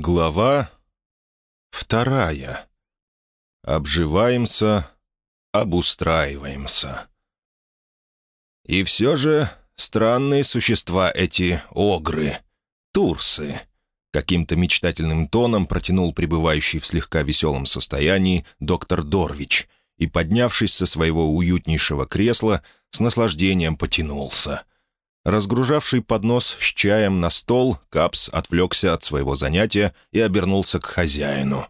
Глава вторая. Обживаемся, обустраиваемся. И все же странные существа эти огры, турсы. Каким-то мечтательным тоном протянул пребывающий в слегка веселом состоянии доктор Дорвич и, поднявшись со своего уютнейшего кресла, с наслаждением потянулся — Разгружавший поднос с чаем на стол, Капс отвлекся от своего занятия и обернулся к хозяину.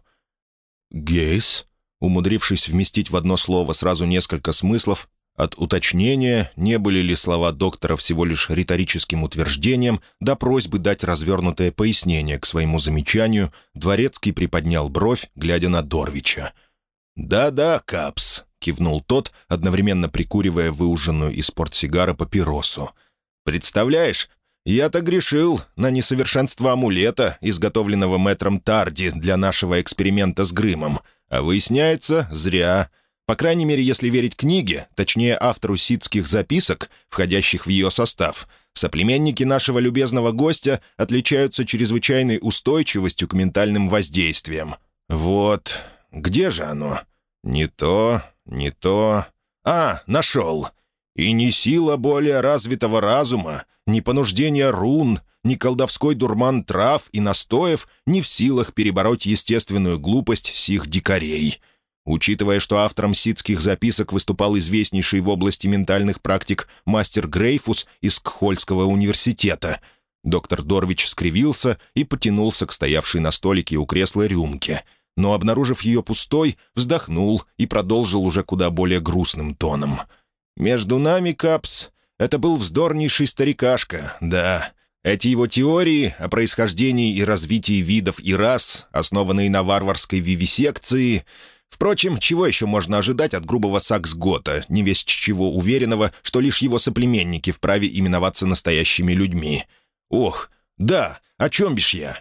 «Гейс?» Умудрившись вместить в одно слово сразу несколько смыслов, от уточнения, не были ли слова доктора всего лишь риторическим утверждением, до просьбы дать развернутое пояснение к своему замечанию, Дворецкий приподнял бровь, глядя на Дорвича. «Да-да, Капс», — кивнул тот, одновременно прикуривая выуженную из портсигара папиросу. Представляешь, я-то грешил на несовершенство амулета, изготовленного мэтром Тарди для нашего эксперимента с Грымом. А выясняется, зря. По крайней мере, если верить книге, точнее автору ситских записок, входящих в ее состав, соплеменники нашего любезного гостя отличаются чрезвычайной устойчивостью к ментальным воздействиям. Вот, где же оно? Не то, не то... А, нашел. И ни сила более развитого разума, ни понуждение рун, ни колдовской дурман трав и настоев не в силах перебороть естественную глупость сих дикарей. Учитывая, что автором ситских записок выступал известнейший в области ментальных практик мастер Грейфус из Кхольского университета, доктор Дорвич скривился и потянулся к стоявшей на столике у кресла рюмке, но, обнаружив ее пустой, вздохнул и продолжил уже куда более грустным тоном — между нами, Капс, это был вздорнейший старикашка, да. Эти его теории о происхождении и развитии видов и рас, основанные на варварской вивисекции... Впрочем, чего еще можно ожидать от грубого саксгота, не весть чего уверенного, что лишь его соплеменники вправе именоваться настоящими людьми? Ох, да, о чем бишь я?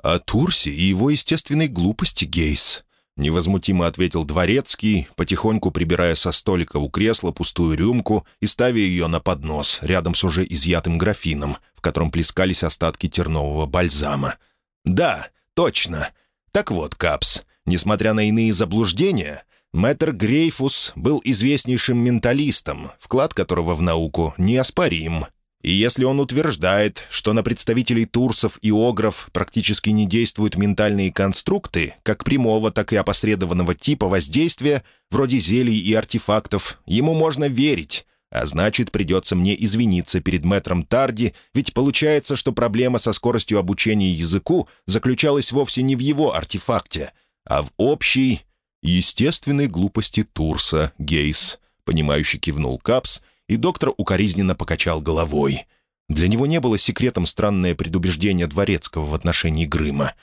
О Турсе и его естественной глупости, Гейс. Невозмутимо ответил дворецкий, потихоньку прибирая со столика у кресла пустую рюмку и ставя ее на поднос, рядом с уже изъятым графином, в котором плескались остатки тернового бальзама. «Да, точно. Так вот, Капс, несмотря на иные заблуждения, мэтр Грейфус был известнейшим менталистом, вклад которого в науку неоспорим, и если он утверждает, что на представителей турсов и огров практически не действуют ментальные конструкты, как прямого, так и опосредованного типа воздействия, вроде зелий и артефактов, ему можно верить, а значит, придется мне извиниться перед мэтром Тарди, ведь получается, что проблема со скоростью обучения языку заключалась вовсе не в его артефакте, а в общей, естественной глупости Турса, Гейс, понимающий кивнул Капс — и доктор укоризненно покачал головой. Для него не было секретом странное предубеждение Дворецкого в отношении Грыма.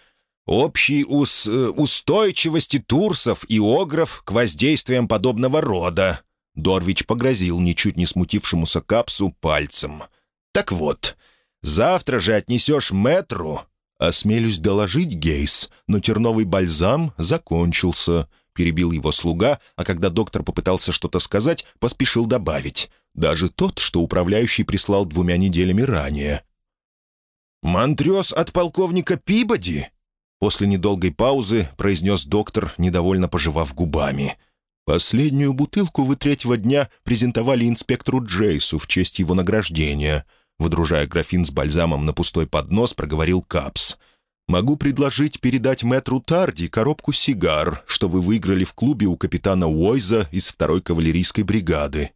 «Общей ус э, устойчивости турсов и огров к воздействиям подобного рода», Дорвич погрозил ничуть не смутившемуся капсу пальцем. «Так вот, завтра же отнесешь метру...» «Осмелюсь доложить, Гейс, но терновый бальзам закончился», — перебил его слуга, а когда доктор попытался что-то сказать, поспешил добавить. Даже тот, что управляющий прислал двумя неделями ранее. «Монтрез от полковника Пибоди?» После недолгой паузы произнес доктор, недовольно пожевав губами. «Последнюю бутылку вы третьего дня презентовали инспектору Джейсу в честь его награждения», выдружая графин с бальзамом на пустой поднос, проговорил Капс. «Могу предложить передать мэтру Тарди коробку сигар, что вы выиграли в клубе у капитана Уойза из второй кавалерийской бригады.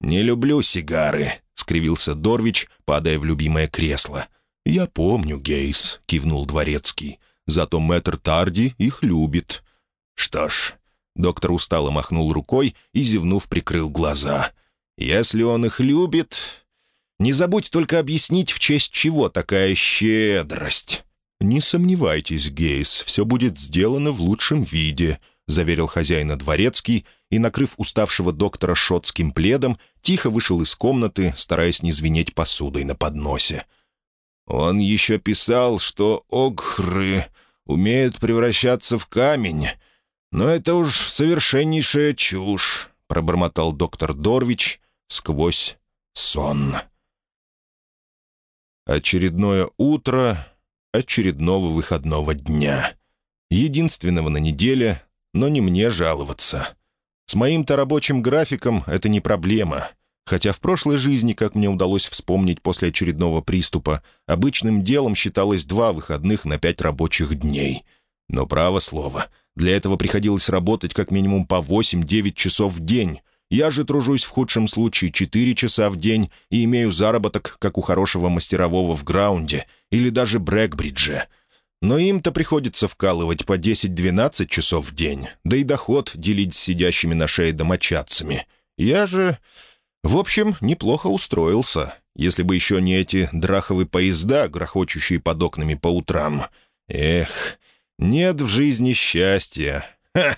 «Не люблю сигары», — скривился Дорвич, падая в любимое кресло. «Я помню, Гейс», — кивнул Дворецкий. «Зато мэтр Тарди их любит». «Что ж...» — доктор устало махнул рукой и, зевнув, прикрыл глаза. «Если он их любит...» «Не забудь только объяснить, в честь чего такая щедрость». «Не сомневайтесь, Гейс, все будет сделано в лучшем виде», — заверил хозяина дворецкий и, накрыв уставшего доктора шотским пледом, тихо вышел из комнаты, стараясь не звенеть посудой на подносе. «Он еще писал, что огры умеют превращаться в камень, но это уж совершеннейшая чушь», — пробормотал доктор Дорвич сквозь сон. Очередное утро, очередного выходного дня. Единственного на неделе, но не мне жаловаться. С моим-то рабочим графиком это не проблема. Хотя в прошлой жизни, как мне удалось вспомнить после очередного приступа, обычным делом считалось два выходных на пять рабочих дней. Но право слово, для этого приходилось работать как минимум по 8-9 часов в день. Я же тружусь в худшем случае 4 часа в день и имею заработок, как у хорошего мастерового в граунде или даже Брэкбридже. Но им-то приходится вкалывать по 10-12 часов в день, да и доход делить с сидящими на шее домочадцами. Я же в общем, неплохо устроился, если бы еще не эти драховые поезда, грохочущие под окнами по утрам. Эх, нет в жизни счастья. Ха!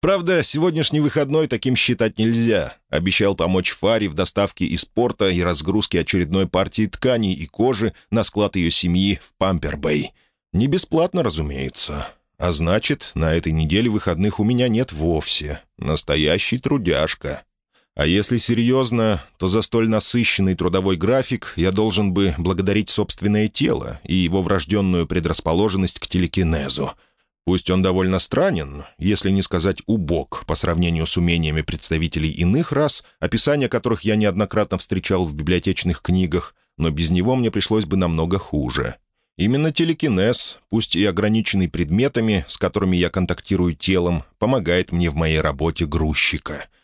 Правда, сегодняшний выходной таким считать нельзя. Обещал помочь Фаре в доставке из порта и разгрузке очередной партии тканей и кожи на склад ее семьи в Пампербэй. Не бесплатно, разумеется. А значит, на этой неделе выходных у меня нет вовсе. Настоящий трудяжка. А если серьезно, то за столь насыщенный трудовой график я должен бы благодарить собственное тело и его врожденную предрасположенность к телекинезу. Пусть он довольно странен, если не сказать убог, по сравнению с умениями представителей иных рас, описания которых я неоднократно встречал в библиотечных книгах, но без него мне пришлось бы намного хуже. Именно телекинез, пусть и ограниченный предметами, с которыми я контактирую телом, помогает мне в моей работе грузчика —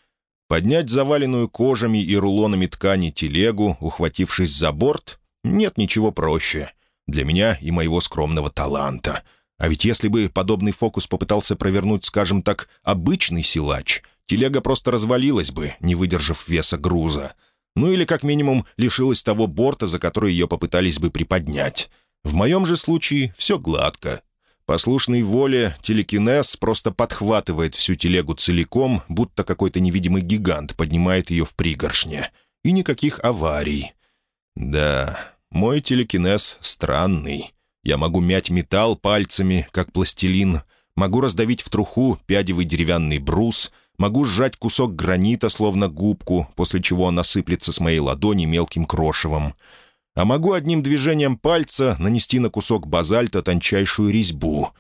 Поднять заваленную кожами и рулонами ткани телегу, ухватившись за борт, нет ничего проще. Для меня и моего скромного таланта. А ведь если бы подобный фокус попытался провернуть, скажем так, обычный силач, телега просто развалилась бы, не выдержав веса груза. Ну или, как минимум, лишилась того борта, за который ее попытались бы приподнять. В моем же случае все гладко, Послушной воле телекинез просто подхватывает всю телегу целиком, будто какой-то невидимый гигант поднимает ее в пригоршне. И никаких аварий. Да, мой телекинез странный. Я могу мять металл пальцами, как пластилин, могу раздавить в труху пядевый деревянный брус, могу сжать кусок гранита, словно губку, после чего он осыплется с моей ладони мелким крошевом — а могу одним движением пальца нанести на кусок базальта тончайшую резьбу.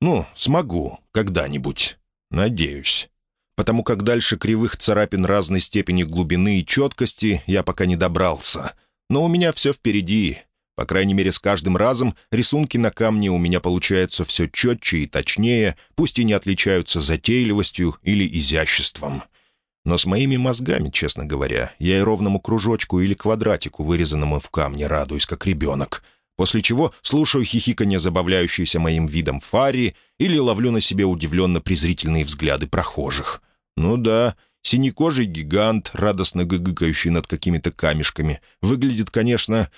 Ну, смогу, когда-нибудь. Надеюсь. Потому как дальше кривых царапин разной степени глубины и четкости я пока не добрался. Но у меня все впереди. По крайней мере, с каждым разом рисунки на камне у меня получаются все четче и точнее, пусть и не отличаются затейливостью или изяществом. Но с моими мозгами, честно говоря, я и ровному кружочку или квадратику, вырезанному в камне, радуюсь, как ребенок. После чего слушаю хихиканье, забавляющееся моим видом Фари, или ловлю на себе удивленно-презрительные взгляды прохожих. Ну да, синекожий гигант, радостно гыгыкающий над какими-то камешками, выглядит, конечно,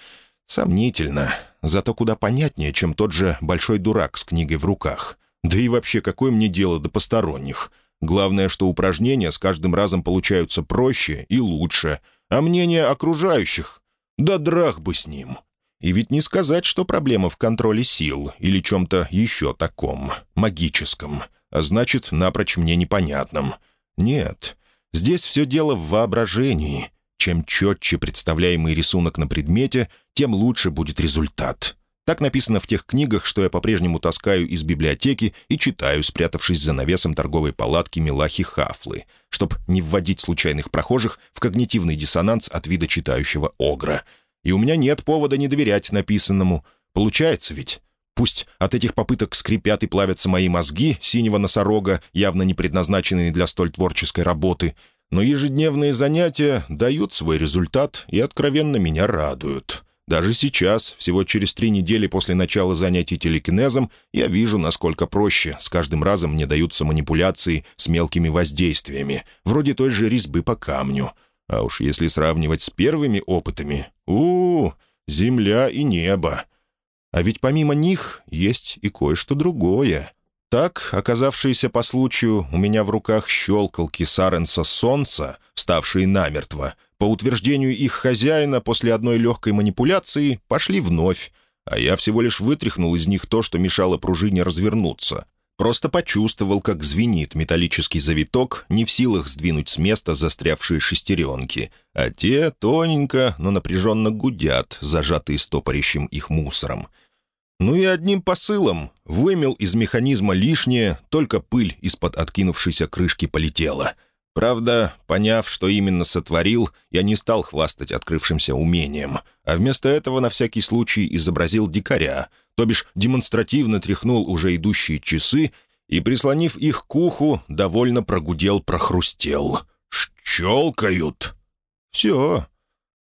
сомнительно, зато куда понятнее, чем тот же большой дурак с книгой в руках. Да и вообще, какое мне дело до посторонних — Главное, что упражнения с каждым разом получаются проще и лучше, а мнение окружающих — да драх бы с ним. И ведь не сказать, что проблема в контроле сил или чем-то еще таком, магическом, а значит, напрочь мне непонятном. Нет, здесь все дело в воображении. Чем четче представляемый рисунок на предмете, тем лучше будет результат. Так написано в тех книгах, что я по-прежнему таскаю из библиотеки и читаю, спрятавшись за навесом торговой палатки Милахи Хафлы, чтобы не вводить случайных прохожих в когнитивный диссонанс от вида читающего огра. И у меня нет повода не доверять написанному. Получается ведь? Пусть от этих попыток скрипят и плавятся мои мозги синего носорога, явно не предназначенные для столь творческой работы, но ежедневные занятия дают свой результат и откровенно меня радуют. Даже сейчас, всего через три недели после начала занятий телекинезом, я вижу, насколько проще с каждым разом мне даются манипуляции с мелкими воздействиями, вроде той же резьбы по камню. А уж если сравнивать с первыми опытами, у, -у, -у земля и небо. А ведь помимо них есть и кое-что другое. Так, оказавшиеся по случаю, у меня в руках щелкалки Саренса Солнца, ставшие намертво, по утверждению их хозяина, после одной легкой манипуляции пошли вновь, а я всего лишь вытряхнул из них то, что мешало пружине развернуться. Просто почувствовал, как звенит металлический завиток, не в силах сдвинуть с места застрявшие шестеренки, а те тоненько, но напряженно гудят, зажатые стопорящим их мусором. Ну и одним посылом вымел из механизма лишнее, только пыль из-под откинувшейся крышки полетела. Правда, поняв, что именно сотворил, я не стал хвастать открывшимся умением, а вместо этого на всякий случай изобразил дикаря, то бишь демонстративно тряхнул уже идущие часы и, прислонив их к уху, довольно прогудел-прохрустел. «Щелкают!» «Все».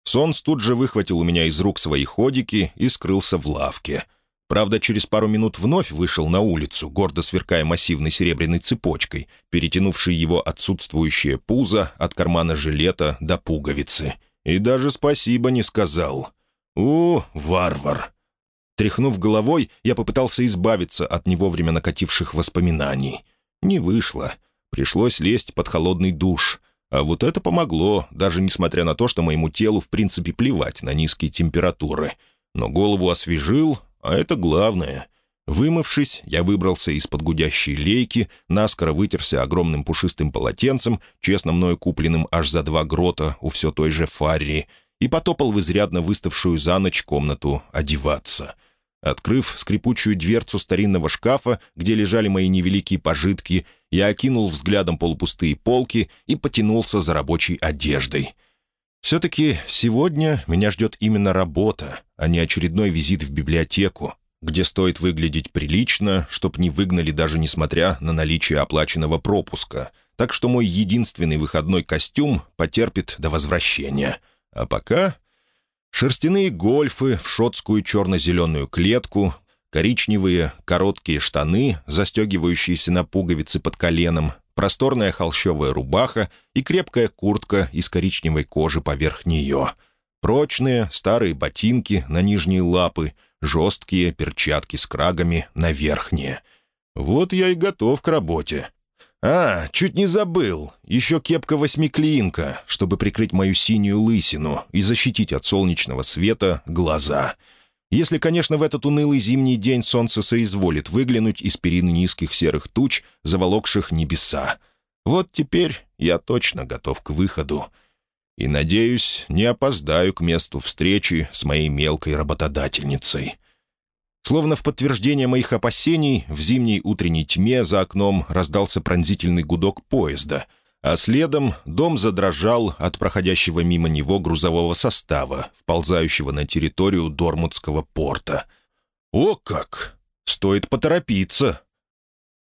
Сонс тут же выхватил у меня из рук свои ходики и скрылся в лавке. Правда, через пару минут вновь вышел на улицу, гордо сверкая массивной серебряной цепочкой, перетянувшей его отсутствующее пузо от кармана жилета до пуговицы. И даже спасибо не сказал. «У, варвар!» Тряхнув головой, я попытался избавиться от невовремя накативших воспоминаний. Не вышло. Пришлось лезть под холодный душ. А вот это помогло, даже несмотря на то, что моему телу в принципе плевать на низкие температуры. Но голову освежил, а это главное. Вымывшись, я выбрался из-под гудящей лейки, наскоро вытерся огромным пушистым полотенцем, честно мною купленным аж за два грота у все той же Фарри, и потопал в изрядно выставшую за ночь комнату одеваться. Открыв скрипучую дверцу старинного шкафа, где лежали мои невеликие пожитки, я окинул взглядом полупустые полки и потянулся за рабочей одеждой. Все-таки сегодня меня ждет именно работа, а не очередной визит в библиотеку, где стоит выглядеть прилично, чтоб не выгнали даже несмотря на наличие оплаченного пропуска. Так что мой единственный выходной костюм потерпит до возвращения — а пока шерстяные гольфы в шотскую черно-зеленую клетку, коричневые короткие штаны, застегивающиеся на пуговицы под коленом, просторная холщовая рубаха и крепкая куртка из коричневой кожи поверх нее. Прочные старые ботинки на нижние лапы, жесткие перчатки с крагами на верхние. Вот я и готов к работе. «А, чуть не забыл. Еще кепка-восьмиклинка, чтобы прикрыть мою синюю лысину и защитить от солнечного света глаза. Если, конечно, в этот унылый зимний день солнце соизволит выглянуть из перины низких серых туч, заволокших небеса. Вот теперь я точно готов к выходу. И, надеюсь, не опоздаю к месту встречи с моей мелкой работодательницей». Словно в подтверждение моих опасений, в зимней утренней тьме за окном раздался пронзительный гудок поезда, а следом дом задрожал от проходящего мимо него грузового состава, вползающего на территорию Дормутского порта. «О как! Стоит поторопиться!»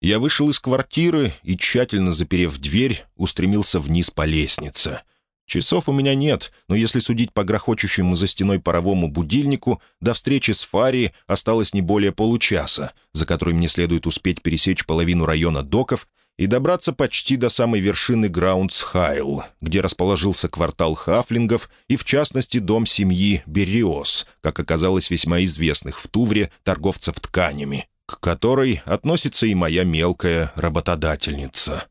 Я вышел из квартиры и, тщательно заперев дверь, устремился вниз по лестнице — Часов у меня нет, но если судить по грохочущему за стеной паровому будильнику, до встречи с Фари осталось не более получаса, за который мне следует успеть пересечь половину района доков и добраться почти до самой вершины Граундсхайл, где расположился квартал хафлингов и, в частности, дом семьи Берриос, как оказалось весьма известных в Тувре торговцев тканями, к которой относится и моя мелкая работодательница.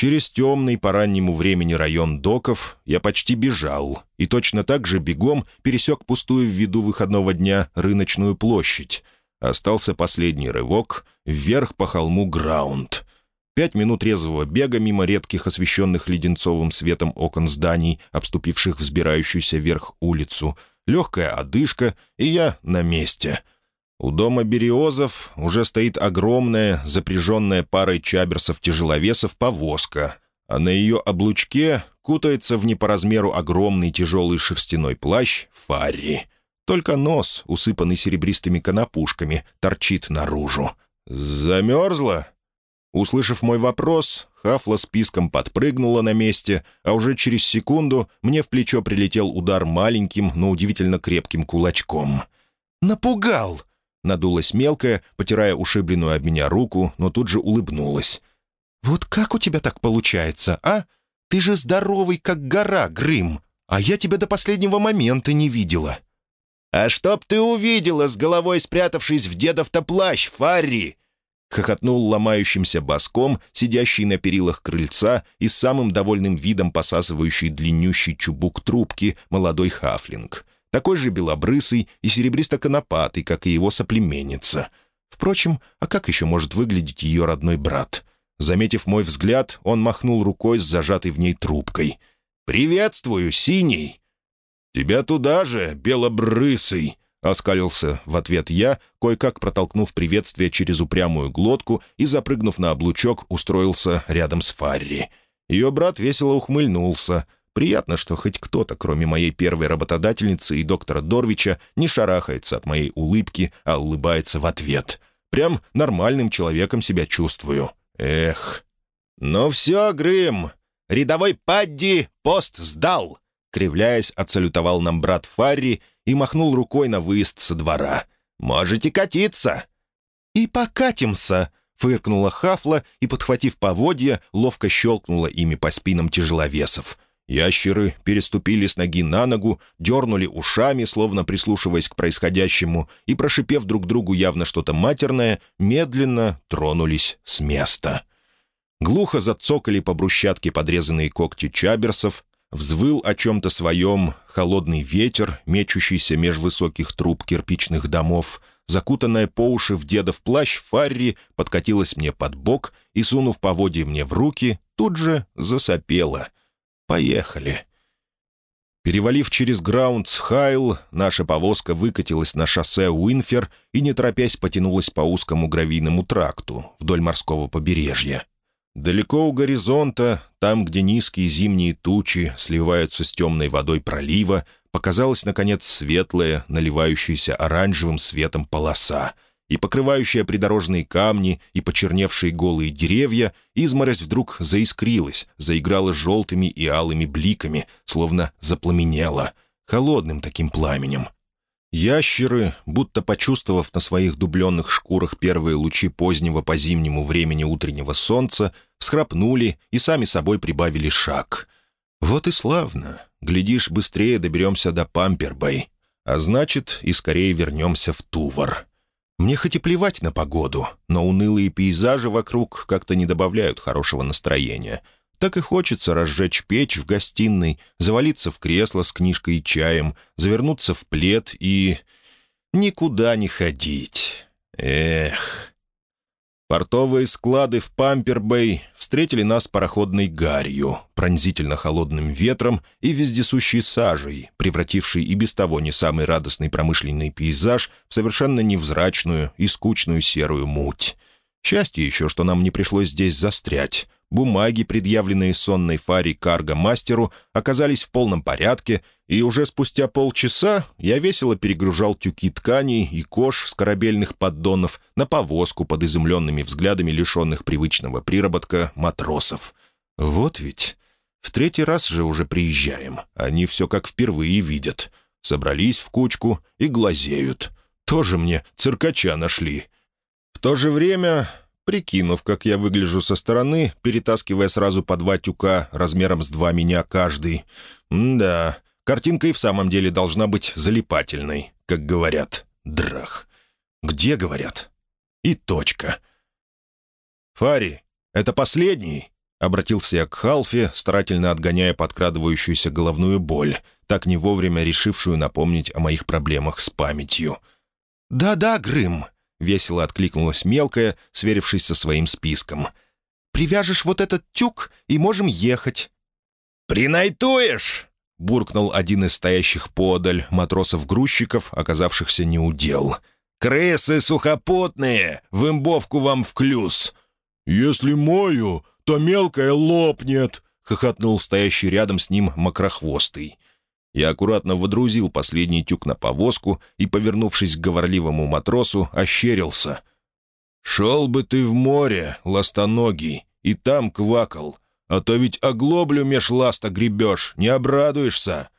Через темный по раннему времени район доков я почти бежал, и точно так же бегом пересек пустую в виду выходного дня рыночную площадь. Остался последний рывок вверх по холму Граунд. Пять минут резвого бега мимо редких освещенных леденцовым светом окон зданий, обступивших взбирающуюся вверх улицу, легкая одышка, и я на месте — у дома Бериозов уже стоит огромная, запряженная парой чаберсов-тяжеловесов повозка, а на ее облучке кутается в не по размеру огромный тяжелый шерстяной плащ Фарри. Только нос, усыпанный серебристыми конопушками, торчит наружу. «Замерзла?» Услышав мой вопрос, Хафла списком подпрыгнула на месте, а уже через секунду мне в плечо прилетел удар маленьким, но удивительно крепким кулачком. «Напугал!» Надулась мелкая, потирая ушибленную об меня руку, но тут же улыбнулась. «Вот как у тебя так получается, а? Ты же здоровый, как гора, Грым, а я тебя до последнего момента не видела». «А чтоб ты увидела, с головой спрятавшись в дедов-то плащ, Фарри!» Хохотнул ломающимся боском, сидящий на перилах крыльца и с самым довольным видом посасывающий длиннющий чубук трубки молодой хафлинг такой же белобрысый и серебристо-конопатый, как и его соплеменница. Впрочем, а как еще может выглядеть ее родной брат? Заметив мой взгляд, он махнул рукой с зажатой в ней трубкой. «Приветствую, синий!» «Тебя туда же, белобрысый!» — оскалился в ответ я, кое-как протолкнув приветствие через упрямую глотку и, запрыгнув на облучок, устроился рядом с Фарри. Ее брат весело ухмыльнулся. Приятно, что хоть кто-то, кроме моей первой работодательницы и доктора Дорвича, не шарахается от моей улыбки, а улыбается в ответ. Прям нормальным человеком себя чувствую. Эх. «Ну все, Грым, рядовой Падди пост сдал!» Кривляясь, отсалютовал нам брат Фарри и махнул рукой на выезд со двора. «Можете катиться!» «И покатимся!» — фыркнула Хафла и, подхватив поводья, ловко щелкнула ими по спинам тяжеловесов. Ящеры переступили с ноги на ногу, дернули ушами, словно прислушиваясь к происходящему, и, прошипев друг другу явно что-то матерное, медленно тронулись с места. Глухо зацокали по брусчатке подрезанные когти чаберсов, Взвыл о чем-то своем холодный ветер, мечущийся меж высоких труб кирпичных домов. Закутанная по уши в дедов плащ Фарри подкатилась мне под бок и, сунув поводье мне в руки, тут же засопела. «Поехали». Перевалив через Граундс-Хайл, наша повозка выкатилась на шоссе Уинфер и, не торопясь, потянулась по узкому гравийному тракту вдоль морского побережья. Далеко у горизонта, там, где низкие зимние тучи сливаются с темной водой пролива, показалась, наконец, светлая, наливающаяся оранжевым светом полоса, и покрывающая придорожные камни и почерневшие голые деревья, изморозь вдруг заискрилась, заиграла желтыми и алыми бликами, словно запламенела, холодным таким пламенем, Ящеры, будто почувствовав на своих дубленных шкурах первые лучи позднего по зимнему времени утреннего солнца, всхрапнули и сами собой прибавили шаг. Вот и славно. Глядишь, быстрее доберемся до Пампербэй. А значит, и скорее вернемся в Тувар. Мне хоть и плевать на погоду, но унылые пейзажи вокруг как-то не добавляют хорошего настроения — так и хочется разжечь печь в гостиной, завалиться в кресло с книжкой и чаем, завернуться в плед и... никуда не ходить. Эх... Портовые склады в Пампербэй встретили нас пароходной гарью, пронзительно холодным ветром и вездесущей сажей, превратившей и без того не самый радостный промышленный пейзаж в совершенно невзрачную и скучную серую муть. Счастье еще, что нам не пришлось здесь застрять. Бумаги, предъявленные сонной фаре карго-мастеру, оказались в полном порядке, и уже спустя полчаса я весело перегружал тюки тканей и кож с корабельных поддонов на повозку под изумленными взглядами лишенных привычного приработка матросов. Вот ведь... В третий раз же уже приезжаем. Они все как впервые видят. Собрались в кучку и глазеют. Тоже мне циркача нашли. В то же время Прикинув, как я выгляжу со стороны, перетаскивая сразу по два тюка размером с два меня каждый. Да, картинка и в самом деле должна быть залипательной, как говорят. Драх. Где говорят? И точка. «Фари, это последний?» — обратился я к Халфе, старательно отгоняя подкрадывающуюся головную боль, так не вовремя решившую напомнить о моих проблемах с памятью. «Да-да, Грым», — весело откликнулась мелкая, сверившись со своим списком. «Привяжешь вот этот тюк, и можем ехать». «Принайтуешь!» — буркнул один из стоящих подаль матросов-грузчиков, оказавшихся неудел. «Крысы сухопутные! В имбовку вам в клюз!» «Если мою, то мелкая лопнет!» — хохотнул стоящий рядом с ним макрохвостый. Я аккуратно водрузил последний тюк на повозку и, повернувшись к говорливому матросу, ощерился. «Шел бы ты в море, ластоногий, и там квакал, а то ведь оглоблю меж ласта гребешь, не обрадуешься!»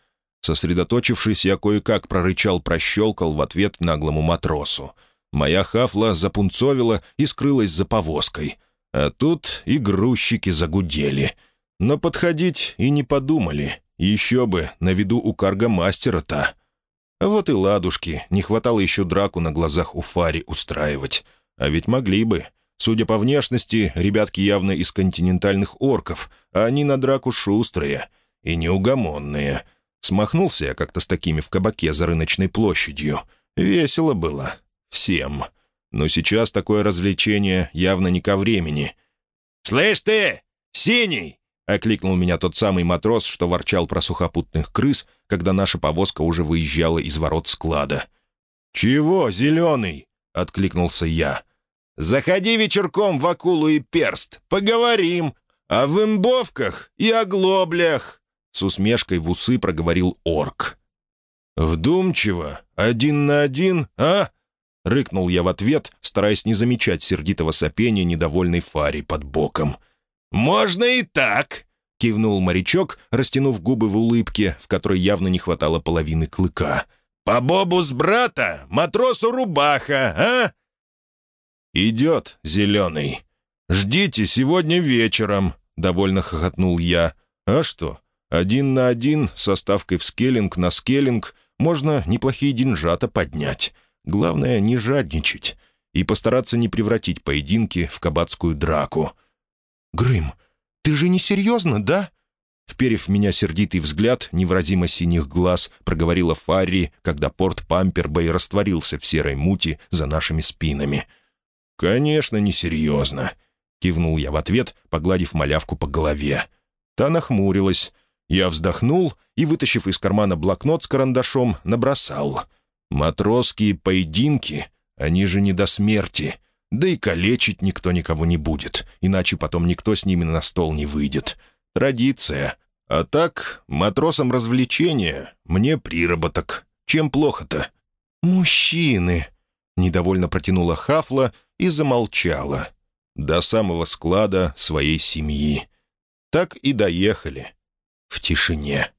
Сосредоточившись, я кое-как прорычал-прощелкал в ответ наглому матросу. Моя хафла запунцовила и скрылась за повозкой. А тут и грузчики загудели. Но подходить и не подумали. Еще бы, на виду у каргомастера-то. Вот и ладушки, не хватало еще драку на глазах у Фари устраивать. А ведь могли бы. Судя по внешности, ребятки явно из континентальных орков, а они на драку шустрые и неугомонные. Смахнулся я как-то с такими в кабаке за рыночной площадью. Весело было. Всем. Но сейчас такое развлечение явно не ко времени. «Слышь ты, синий!» — окликнул меня тот самый матрос, что ворчал про сухопутных крыс, когда наша повозка уже выезжала из ворот склада. «Чего, зеленый?» — откликнулся я. «Заходи вечерком в акулу и перст, поговорим. О вымбовках и о глоблях!» С усмешкой в усы проговорил орк. «Вдумчиво, один на один, а?» — рыкнул я в ответ, стараясь не замечать сердитого сопения недовольной Фари под боком. «Можно и так!» — кивнул морячок, растянув губы в улыбке, в которой явно не хватало половины клыка. «По бобу с брата, матросу рубаха, а?» «Идет, зеленый. Ждите сегодня вечером», — довольно хохотнул я. «А что, один на один со ставкой в скеллинг на скеллинг можно неплохие деньжата поднять. Главное, не жадничать и постараться не превратить поединки в кабацкую драку. «Грым, ты же не серьезно, да?» Вперев в меня сердитый взгляд невразимо синих глаз, проговорила Фарри, когда порт Пампербэй растворился в серой мути за нашими спинами. «Конечно, несерьезно», — кивнул я в ответ, погладив малявку по голове. Та нахмурилась, я вздохнул и, вытащив из кармана блокнот с карандашом, набросал. «Матросские поединки, они же не до смерти. Да и калечить никто никого не будет, иначе потом никто с ними на стол не выйдет. Традиция. А так, матросам развлечения, мне приработок. Чем плохо-то?» «Мужчины!» — недовольно протянула Хафла и замолчала. До самого склада своей семьи. Так и доехали в тишине.